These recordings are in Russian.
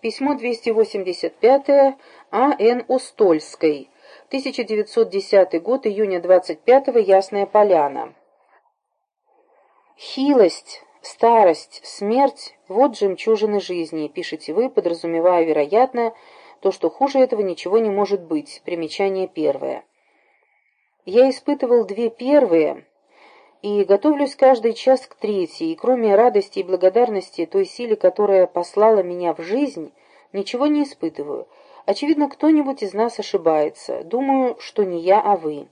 Письмо 285 А.Н. Устольской. 1910 год, июня 25 -го, Ясная Поляна. Хилость, старость, смерть — вот жемчужины жизни, пишете вы, подразумевая, вероятно, то, что хуже этого ничего не может быть. Примечание первое. Я испытывал две первые и готовлюсь каждый час к третьей, и кроме радости и благодарности той силе, которая послала меня в жизнь, ничего не испытываю. Очевидно, кто-нибудь из нас ошибается. Думаю, что не я, а вы.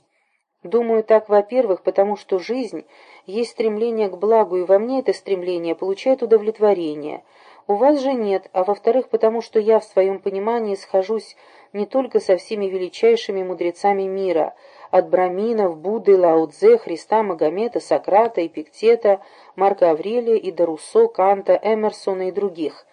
Думаю так, во-первых, потому что жизнь есть стремление к благу, и во мне это стремление получает удовлетворение. У вас же нет, а во-вторых, потому что я в своем понимании схожусь не только со всеми величайшими мудрецами мира — от Браминов, Будды, Лао-Цзэ, Христа, Магомета, Сократа, Эпиктета, Марка Аврелия и Руссо, Канта, Эмерсона и других.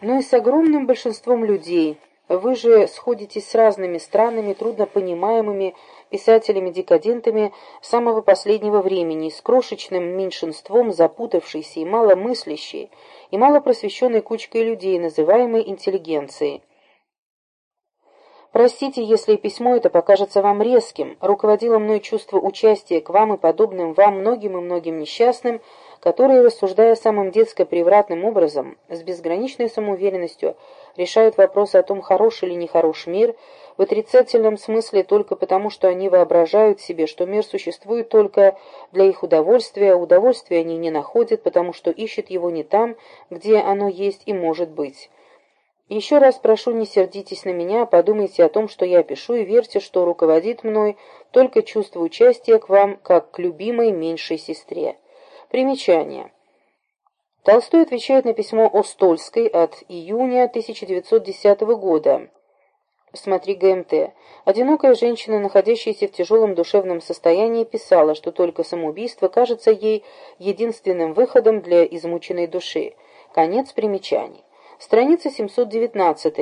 Но и с огромным большинством людей. Вы же сходитесь с разными странами, трудно понимаемыми писателями-декадентами самого последнего времени, с крошечным меньшинством запутавшейся и маломыслящей, и малопросвещенной кучкой людей, называемой интеллигенцией. Простите, если письмо это покажется вам резким. Руководило мной чувство участия к вам и подобным вам многим и многим несчастным, которые, рассуждая самым детско-превратным образом, с безграничной самоуверенностью, решают вопросы о том, хорош или нехорош мир, в отрицательном смысле только потому, что они воображают себе, что мир существует только для их удовольствия, а удовольствия они не находят, потому что ищут его не там, где оно есть и может быть. Еще раз прошу, не сердитесь на меня, подумайте о том, что я пишу, и верьте, что руководит мной только чувство участия к вам, как к любимой меньшей сестре. Примечание. Толстой отвечает на письмо Остольской от июня 1910 года. Смотри ГМТ. Одинокая женщина, находящаяся в тяжелом душевном состоянии, писала, что только самоубийство кажется ей единственным выходом для измученной души. Конец примечаний. Страница 719.